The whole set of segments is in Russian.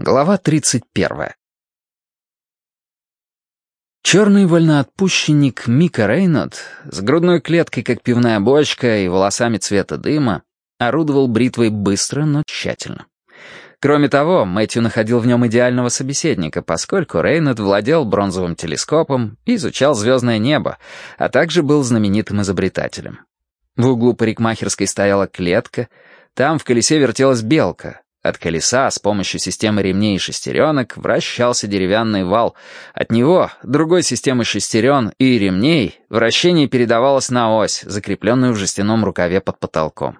Глава 31. Черный вольноотпущенник Мика Рейнольд с грудной клеткой, как пивная бочка, и волосами цвета дыма орудовал бритвой быстро, но тщательно. Кроме того, Мэтью находил в нем идеального собеседника, поскольку Рейнольд владел бронзовым телескопом изучал звездное небо, а также был знаменитым изобретателем. В углу парикмахерской стояла клетка, там в колесе вертелась белка, от колеса с помощью системы ремней и шестеренок вращался деревянный вал. От него, другой системы шестерен и ремней, вращение передавалось на ось, закрепленную в жестяном рукаве под потолком.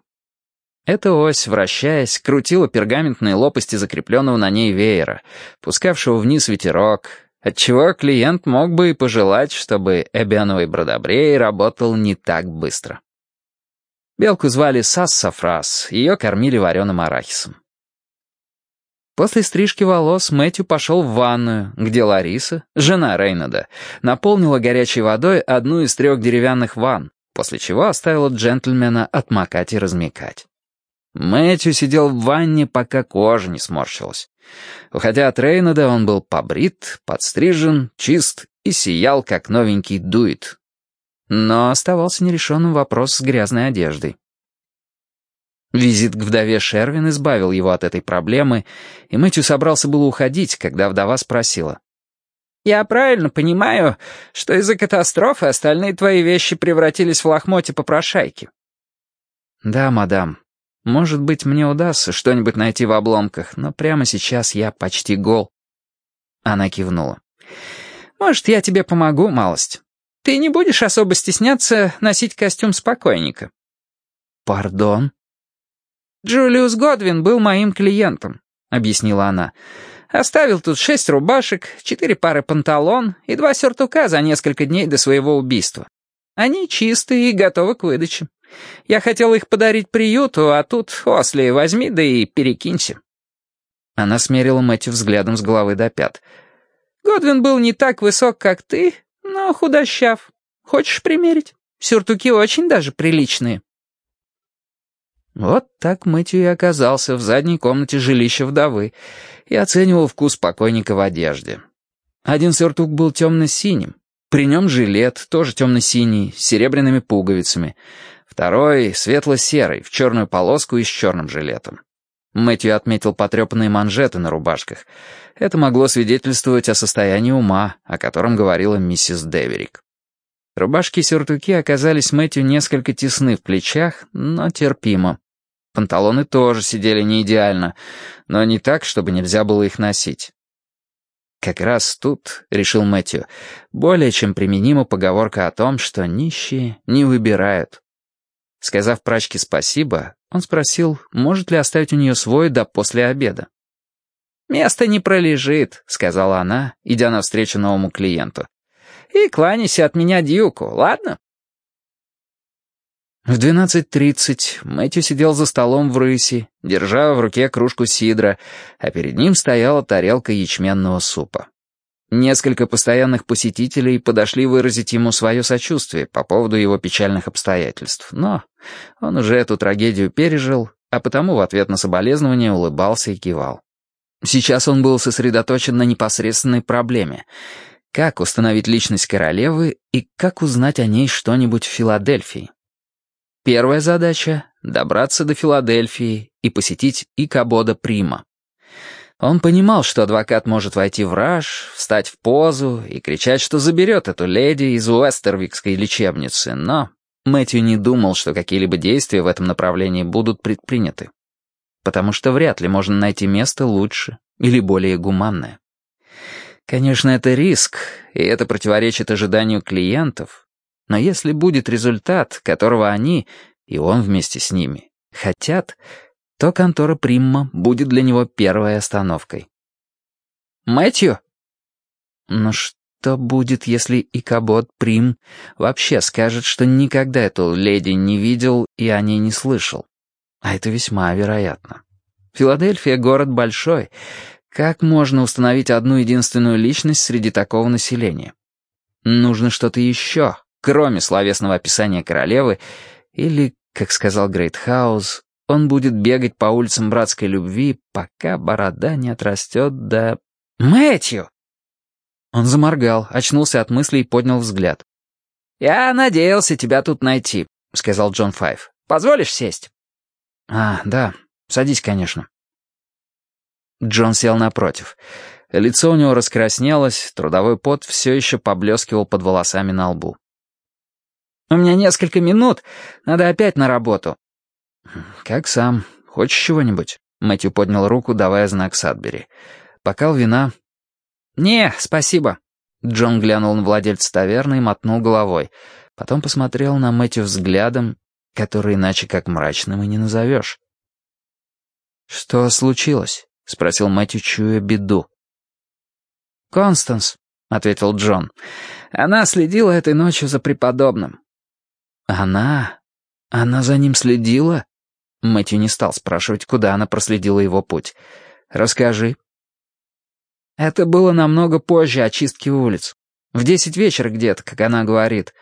Эта ось, вращаясь, крутила пергаментные лопасти закрепленного на ней веера, пускавшего вниз ветерок, отчего клиент мог бы и пожелать, чтобы эбиановый бродобрей работал не так быстро. Белку звали Сассафрас, ее кормили вареным арахисом. После стрижки волос Мэтью пошел в ванную, где Лариса, жена Рейнада, наполнила горячей водой одну из трех деревянных ванн, после чего оставила джентльмена отмокать и размекать. Мэтью сидел в ванне, пока кожа не сморщилась. Уходя от Рейнада, он был побрит, подстрижен, чист и сиял, как новенький дует. Но оставался нерешенным вопрос с грязной одеждой. Визит к вдове Шервин избавил его от этой проблемы, и Мэтью собрался было уходить, когда вдова спросила. «Я правильно понимаю, что из-за катастрофы остальные твои вещи превратились в лохмотья попрошайки?» «Да, мадам. Может быть, мне удастся что-нибудь найти в обломках, но прямо сейчас я почти гол». Она кивнула. «Может, я тебе помогу, малость. Ты не будешь особо стесняться носить костюм спокойника?» «Пардон?» «Джулиус Годвин был моим клиентом», — объяснила она. «Оставил тут шесть рубашек, четыре пары панталон и два сюртука за несколько дней до своего убийства. Они чистые и готовы к выдаче. Я хотел их подарить приюту, а тут, Осли, возьми да и перекинься». Она смерила Мэтью взглядом с головы до пят. «Годвин был не так высок, как ты, но худощав. Хочешь примерить? Сюртуки очень даже приличные». Вот так Мэтью и оказался в задней комнате жилища вдовы и оценивал вкус покойника в одежде. Один сюртук был темно-синим, при нем жилет, тоже темно-синий, с серебряными пуговицами. Второй — светло-серый, в черную полоску и с черным жилетом. Мэтью отметил потрепанные манжеты на рубашках. Это могло свидетельствовать о состоянии ума, о котором говорила миссис Деверик. Рубашки и сюртуки оказались Мэтью несколько тесны в плечах, но терпимо. Панталоны тоже сидели не идеально, но не так, чтобы нельзя было их носить. Как раз тут, решил Мэтью, более чем применима поговорка о том, что нищие не выбирают. Сказав прачке спасибо, он спросил, может ли оставить у нее свой до после обеда. «Место не пролежит», — сказала она, идя навстречу новому клиенту. «И кланяйся от меня Дьюку, ладно?» В 12.30 Мэтью сидел за столом в рыси, держа в руке кружку сидра, а перед ним стояла тарелка ячменного супа. Несколько постоянных посетителей подошли выразить ему свое сочувствие по поводу его печальных обстоятельств, но он уже эту трагедию пережил, а потому в ответ на соболезнование улыбался и кивал. Сейчас он был сосредоточен на непосредственной проблеме — как установить личность королевы и как узнать о ней что-нибудь в Филадельфии. Первая задача — добраться до Филадельфии и посетить Икабода Прима. Он понимал, что адвокат может войти в раж, встать в позу и кричать, что заберет эту леди из Уэстервикской лечебницы, но Мэтью не думал, что какие-либо действия в этом направлении будут предприняты. Потому что вряд ли можно найти место лучше или более гуманное. Конечно, это риск, и это противоречит ожиданию клиентов, но если будет результат, которого они, и он вместе с ними, хотят, то контора Примма будет для него первой остановкой. «Мэтью?» «Ну что будет, если Икабот Прим вообще скажет, что никогда эту леди не видел и о ней не слышал? А это весьма вероятно. Филадельфия — город большой. Как можно установить одну единственную личность среди такого населения? Нужно что-то еще, кроме словесного описания королевы, или, как сказал Грейтхаус, он будет бегать по улицам братской любви, пока борода не отрастет до... Мэтью! Он заморгал, очнулся от мыслей и поднял взгляд. «Я надеялся тебя тут найти», — сказал Джон Файв. «Позволишь сесть?» «А, да, садись, конечно». Джон сел напротив. Лицо у него раскраснелось, трудовой пот все еще поблескивал под волосами на лбу. «У меня несколько минут, надо опять на работу». «Как сам. Хочешь чего-нибудь?» Мэтью поднял руку, давая знак Садбери. «Бокал вина?» «Не, спасибо». Джон глянул на владельца таверны и мотнул головой. Потом посмотрел на Мэтью взглядом, который иначе как мрачным и не назовешь. «Что случилось?» — спросил Мэтью, чуя беду. «Констанс», — ответил Джон. «Она следила этой ночью за преподобным». «Она? Она за ним следила?» Мэтью не стал спрашивать, куда она проследила его путь. «Расскажи». Это было намного позже очистки улиц. В десять вечера где-то, как она говорит.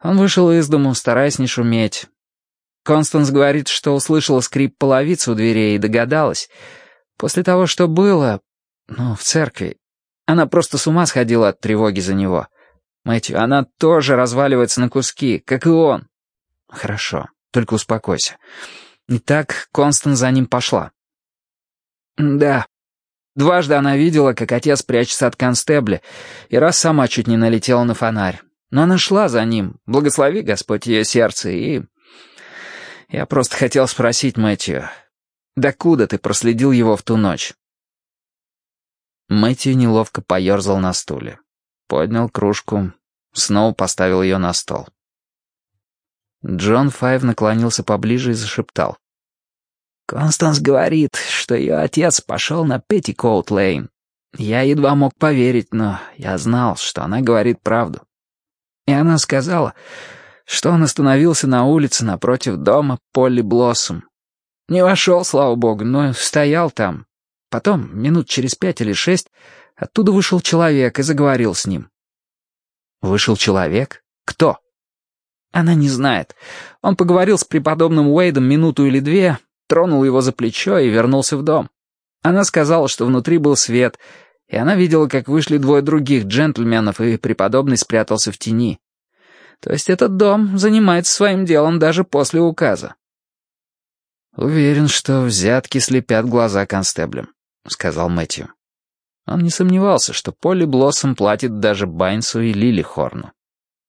Он вышел из дому, стараясь не шуметь. Констанс говорит, что услышала скрип половицы у дверей и догадалась. После того, что было, ну, в церкви, она просто с ума сходила от тревоги за него. Мэтью, она тоже разваливается на куски, как и он. Хорошо, только успокойся. Итак, Констанс за ним пошла. Да, Дважды она видела, как отец прячется от констебля, и раз сама чуть не налетела на фонарь. Но она шла за ним, благослови Господь ее сердце, и... Я просто хотел спросить Мэтью, докуда ты проследил его в ту ночь? Мэтью неловко поерзал на стуле. Поднял кружку, снова поставил ее на стол. Джон Файв наклонился поближе и зашептал. Констанс говорит, что ее отец пошел на Петтикоут-Лейн. Я едва мог поверить, но я знал, что она говорит правду. И она сказала, что он остановился на улице напротив дома Полли Блоссом. Не вошел, слава богу, но стоял там. Потом, минут через пять или шесть, оттуда вышел человек и заговорил с ним. Вышел человек? Кто? Она не знает. Он поговорил с преподобным Уэйдом минуту или две, тронул его за плечо и вернулся в дом. Она сказала, что внутри был свет, и она видела, как вышли двое других джентльменов, и преподобный спрятался в тени. То есть этот дом занимается своим делом даже после указа. «Уверен, что взятки слепят глаза констеблям», — сказал Мэтью. Он не сомневался, что Полли Блоссом платит даже Байнсу и Лили Хорну.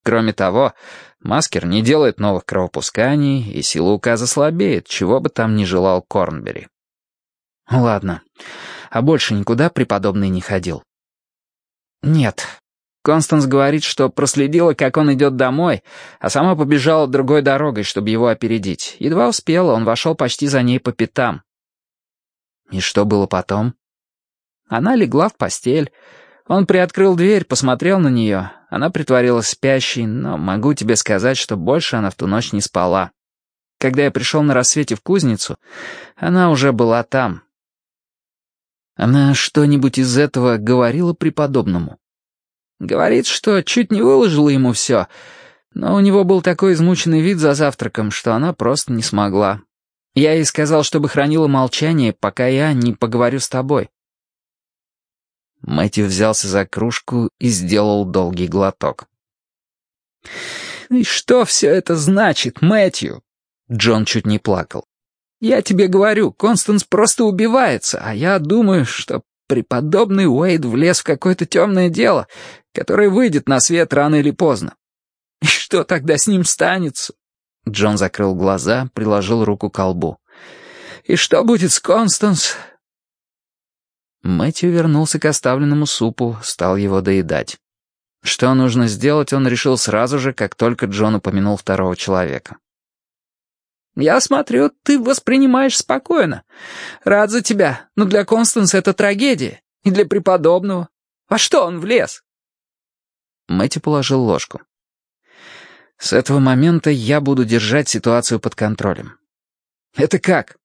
Кроме того, Маскер не делает новых кровопусканий, и сила указа слабеет, чего бы там ни желал Корнбери. Ладно, а больше никуда преподобный не ходил? Нет. Констанс говорит, что проследила, как он идет домой, а сама побежала другой дорогой, чтобы его опередить. Едва успела, он вошел почти за ней по пятам. И что было потом? Она легла в постель, он приоткрыл дверь, посмотрел на нее. Она притворилась спящей, но могу тебе сказать, что больше она в ту ночь не спала. Когда я пришел на рассвете в кузницу, она уже была там. Она что-нибудь из этого говорила преподобному? Говорит, что чуть не выложила ему все, но у него был такой измученный вид за завтраком, что она просто не смогла. Я ей сказал, чтобы хранила молчание, пока я не поговорю с тобой. Мэтью взялся за кружку и сделал долгий глоток. «И что все это значит, Мэтью?» Джон чуть не плакал. «Я тебе говорю, Констанс просто убивается, а я думаю, что преподобный Уэйд влез в какое-то темное дело, которое выйдет на свет рано или поздно. И что тогда с ним станется?» Джон закрыл глаза, приложил руку к колбу. «И что будет с Констанс, Мэтью вернулся к оставленному супу, стал его доедать. Что нужно сделать, он решил сразу же, как только Джон упомянул второго человека. «Я смотрю, ты воспринимаешь спокойно. Рад за тебя, но для Констанса это трагедия. И для преподобного. Во что он влез?» Мэтью положил ложку. «С этого момента я буду держать ситуацию под контролем». «Это как?»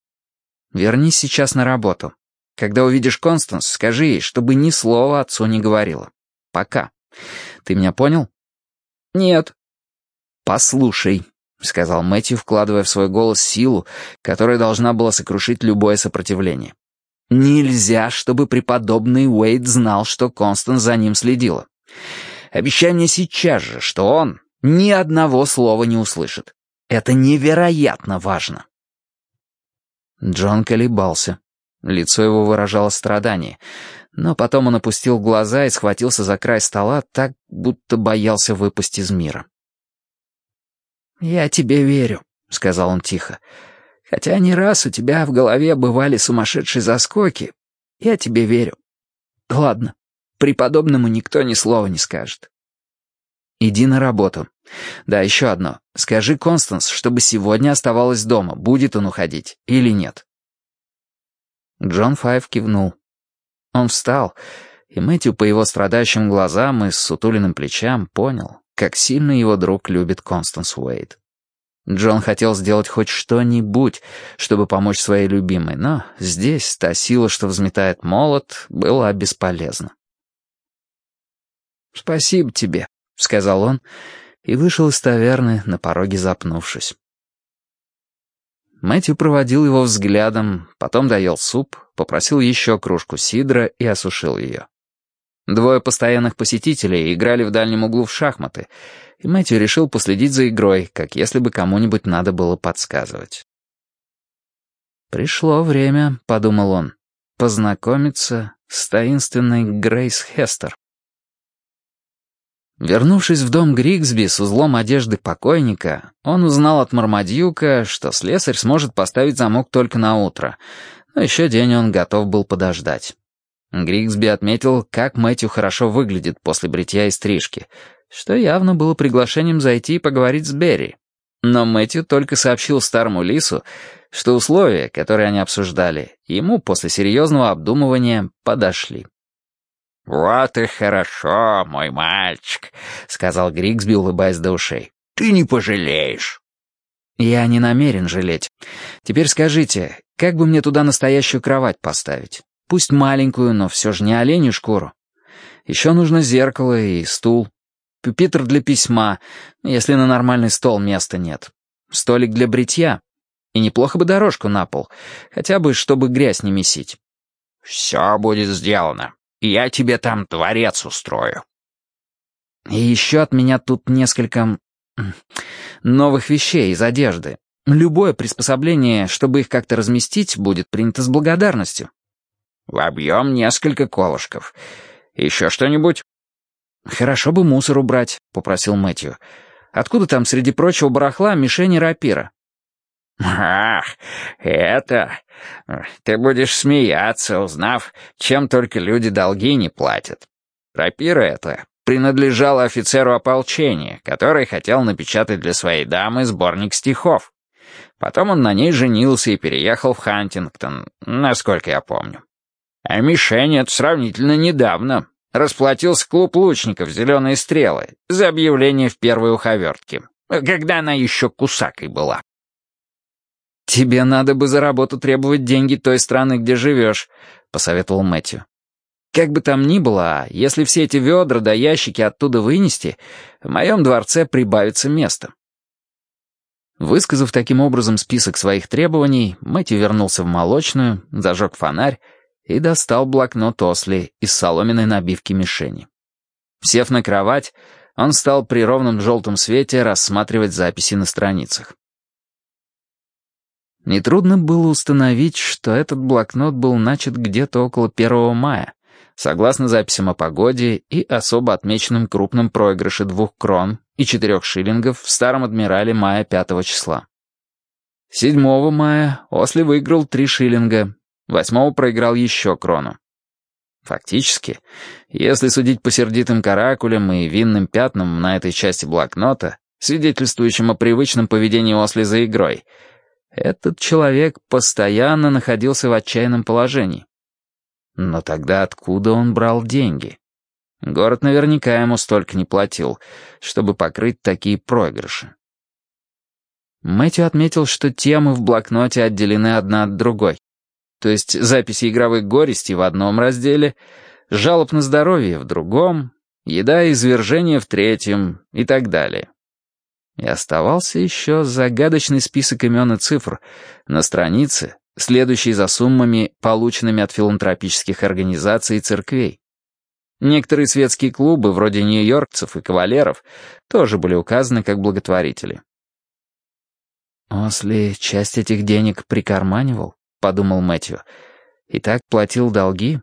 «Вернись сейчас на работу. Когда увидишь Констанс, скажи ей, чтобы ни слова отцу не говорила. Пока. Ты меня понял? Нет. Послушай. — сказал Мэтью, вкладывая в свой голос силу, которая должна была сокрушить любое сопротивление. «Нельзя, чтобы преподобный Уэйд знал, что Констанс за ним следила. Обещай мне сейчас же, что он ни одного слова не услышит. Это невероятно важно». Джон колебался. Лицо его выражало страдание, но потом он опустил глаза и схватился за край стола так, будто боялся выпасть из мира. «Я тебе верю», — сказал он тихо. «Хотя не раз у тебя в голове бывали сумасшедшие заскоки. Я тебе верю. Ладно, преподобному никто ни слова не скажет». «Иди на работу. Да, еще одно. Скажи Констанс, чтобы сегодня оставалась дома, будет он уходить или нет». Джон Файв кивнул. Он встал, и Мэтью по его страдающим глазам и сутулиным плечам понял, как сильно его друг любит Констанс Уэйд. Джон хотел сделать хоть что-нибудь, чтобы помочь своей любимой, но здесь та сила, что взметает молот, была бесполезна. «Спасибо тебе», — сказал он, и вышел из таверны, на пороге запнувшись. Мэтью проводил его взглядом, потом доел суп, попросил еще кружку сидра и осушил ее. Двое постоянных посетителей играли в дальнем углу в шахматы, и Мэтью решил последить за игрой, как если бы кому-нибудь надо было подсказывать. «Пришло время», — подумал он, — «познакомиться с таинственной Грейс Хестер». Вернувшись в дом Григсби с узлом одежды покойника, он узнал от Мармадьюка, что слесарь сможет поставить замок только на утро, но еще день он готов был подождать. Григсби отметил, как Мэтью хорошо выглядит после бритья и стрижки, что явно было приглашением зайти и поговорить с Берри. Но Мэтью только сообщил старому лису, что условия, которые они обсуждали, ему после серьезного обдумывания подошли. «Вот и хорошо, мой мальчик», — сказал Григсби, улыбаясь до ушей. «Ты не пожалеешь». «Я не намерен жалеть. Теперь скажите, как бы мне туда настоящую кровать поставить? Пусть маленькую, но все же не оленью шкуру. Еще нужно зеркало и стул. Пюпитр для письма, если на нормальный стол места нет. Столик для бритья. И неплохо бы дорожку на пол, хотя бы, чтобы грязь не месить. «Все будет сделано. Я тебе там дворец устрою». И еще от меня тут несколько новых вещей из одежды. Любое приспособление, чтобы их как-то разместить, будет принято с благодарностью. В объем несколько колышков. Еще что-нибудь?» «Хорошо бы мусор убрать», — попросил Мэтью. «Откуда там среди прочего барахла мишени рапира?» «Ах, это... Ты будешь смеяться, узнав, чем только люди долги не платят. Рапира это принадлежала офицеру ополчения, который хотел напечатать для своей дамы сборник стихов. Потом он на ней женился и переехал в Хантингтон, насколько я помню. А мишень это сравнительно недавно. Расплатился клуб лучников «Зеленые стрелы» за объявление в первой уховертке, когда она еще кусакой была. «Тебе надо бы за работу требовать деньги той страны, где живешь», — посоветовал Мэтью. «Как бы там ни было, если все эти ведра да ящики оттуда вынести, в моем дворце прибавится место». Высказав таким образом список своих требований, Мэтью вернулся в молочную, зажег фонарь и достал блокнот Осли из соломенной набивки мишени. Сев на кровать, он стал при ровном желтом свете рассматривать записи на страницах. Нетрудно было установить, что этот блокнот был начат где-то около 1 мая, согласно записям о погоде и особо отмеченным крупным проигрыше двух крон и четырех шиллингов в Старом Адмирале мая 5 числа. 7 мая Осли выиграл 3 шиллинга, Восьмого проиграл еще крону. Фактически, если судить по сердитым каракулям и винным пятнам на этой части блокнота, свидетельствующим о привычном поведении Осли за игрой, этот человек постоянно находился в отчаянном положении. Но тогда откуда он брал деньги? Город наверняка ему столько не платил, чтобы покрыть такие проигрыши. Мэтью отметил, что темы в блокноте отделены одна от другой то есть записи игровых горестей в одном разделе, жалоб на здоровье в другом, еда и извержение в третьем и так далее. И оставался еще загадочный список имен и цифр на странице, следующей за суммами, полученными от филантропических организаций и церквей. Некоторые светские клубы, вроде нью-йоркцев и кавалеров, тоже были указаны как благотворители. «Осли часть этих денег прикарманивал», — подумал Мэтью, — «и так платил долги,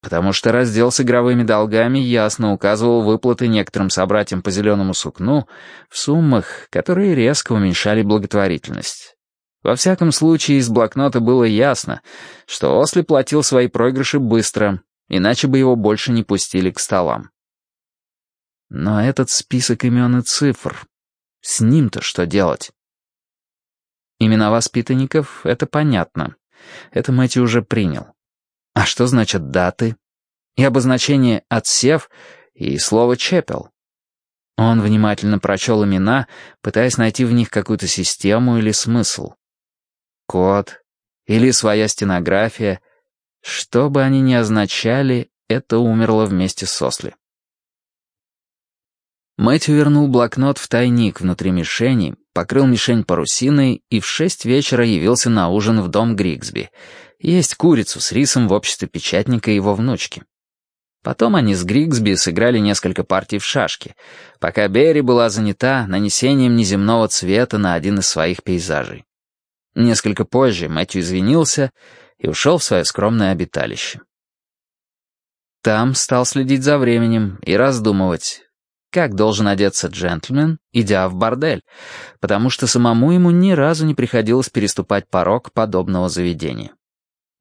потому что раздел с игровыми долгами ясно указывал выплаты некоторым собратьям по зеленому сукну в суммах, которые резко уменьшали благотворительность. Во всяком случае, из блокнота было ясно, что Осли платил свои проигрыши быстро, иначе бы его больше не пустили к столам. Но этот список имен и цифр, с ним-то что делать? Имена воспитанников — это понятно. Это Мэтью уже принял. А что значат даты? И обозначение «отсев» и слово «чепел». Он внимательно прочел имена, пытаясь найти в них какую-то систему или смысл. Код или своя стенография. Что бы они ни означали, это умерло вместе с Осли. Мэтью вернул блокнот в тайник внутри мишени, покрыл мишень парусиной и в шесть вечера явился на ужин в дом Григсби — есть курицу с рисом в обществе печатника и его внучки. Потом они с Григсби сыграли несколько партий в шашки, пока Берри была занята нанесением неземного цвета на один из своих пейзажей. Несколько позже Мэтью извинился и ушел в свое скромное обиталище. Там стал следить за временем и раздумывать, как должен одеться джентльмен, идя в бордель, потому что самому ему ни разу не приходилось переступать порог подобного заведения.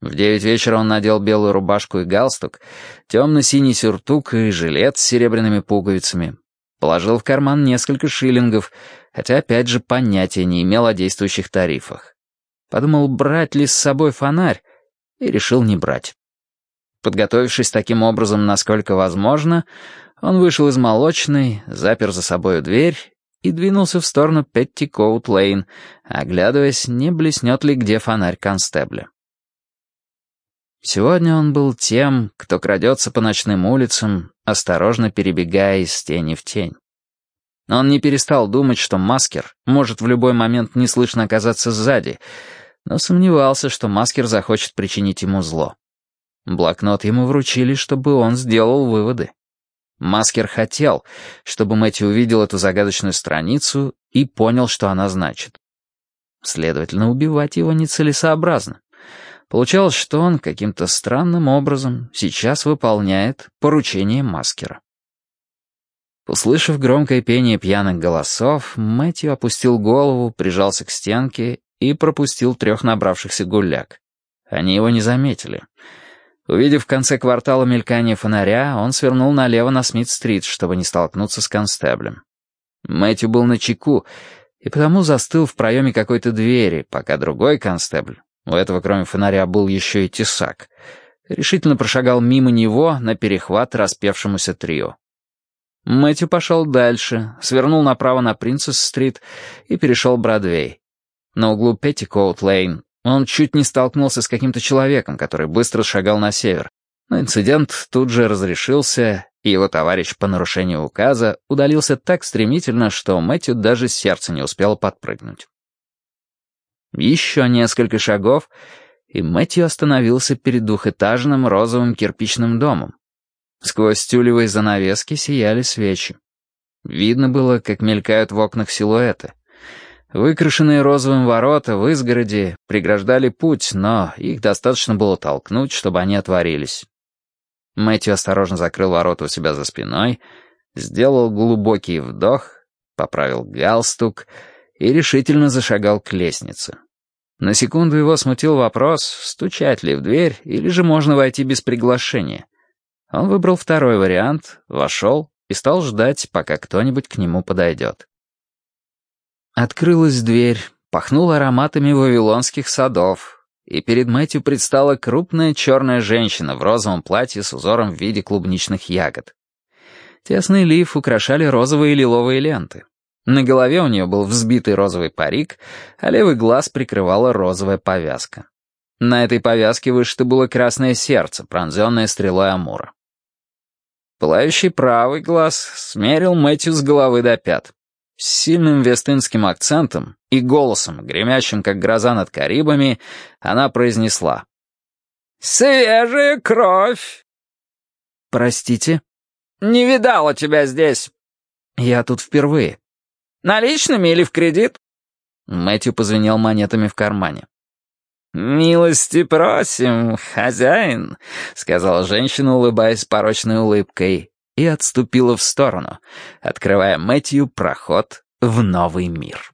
В девять вечера он надел белую рубашку и галстук, темно-синий сюртук и жилет с серебряными пуговицами. Положил в карман несколько шиллингов, хотя опять же понятия не имел о действующих тарифах. Подумал, брать ли с собой фонарь, и решил не брать. Подготовившись таким образом, насколько возможно, он вышел из молочной, запер за собою дверь и двинулся в сторону Петтикоут-Лейн, оглядываясь, не блеснет ли где фонарь констебля. Сегодня он был тем, кто крадется по ночным улицам, осторожно перебегая из тени в тень. Он не перестал думать, что маскер может в любой момент неслышно оказаться сзади, но сомневался, что маскер захочет причинить ему зло. Блокнот ему вручили, чтобы он сделал выводы. Маскер хотел, чтобы Мэтью увидел эту загадочную страницу и понял, что она значит. Следовательно, убивать его нецелесообразно. Получалось, что он каким-то странным образом сейчас выполняет поручение маскера. Услышав громкое пение пьяных голосов, Мэтью опустил голову, прижался к стенке и пропустил трех набравшихся гуляк. Они его не заметили. Увидев в конце квартала мелькание фонаря, он свернул налево на Смит-стрит, чтобы не столкнуться с констеблем. Мэтью был на чеку и потому застыл в проеме какой-то двери, пока другой констебль, у этого, кроме фонаря, был еще и тесак. Решительно прошагал мимо него на перехват распевшемуся трио. Мэтью пошел дальше, свернул направо на Принцесс-стрит и перешел Бродвей. На углу Петтикоут-лейн он чуть не столкнулся с каким-то человеком, который быстро шагал на север. Но инцидент тут же разрешился, и его товарищ по нарушению указа удалился так стремительно, что Мэтью даже сердце не успело подпрыгнуть. Еще несколько шагов, и Мэтью остановился перед двухэтажным розовым кирпичным домом. Сквозь тюлевые занавески сияли свечи. Видно было, как мелькают в окнах силуэты. Выкрашенные розовым ворота в изгороди преграждали путь, но их достаточно было толкнуть, чтобы они отворились. Мэтью осторожно закрыл ворота у себя за спиной, сделал глубокий вдох, поправил галстук — и решительно зашагал к лестнице. На секунду его смутил вопрос, стучать ли в дверь, или же можно войти без приглашения. Он выбрал второй вариант, вошел и стал ждать, пока кто-нибудь к нему подойдет. Открылась дверь, пахнула ароматами вавилонских садов, и перед Мэтью предстала крупная черная женщина в розовом платье с узором в виде клубничных ягод. Тесный лиф украшали розовые и лиловые ленты. На голове у нее был взбитый розовый парик, а левый глаз прикрывала розовая повязка. На этой повязке вышито было красное сердце, пронзенное стрелой Амура. Пылающий правый глаз смерил Мэтью с головы до пят. С сильным вестынским акцентом и голосом, гремящим, как гроза над Карибами, она произнесла. «Свежая кровь!» «Простите?» «Не видала тебя здесь». «Я тут впервые». «Наличными или в кредит?» Мэтью позвенел монетами в кармане. «Милости просим, хозяин», — сказала женщина, улыбаясь порочной улыбкой, и отступила в сторону, открывая Мэтью проход в новый мир.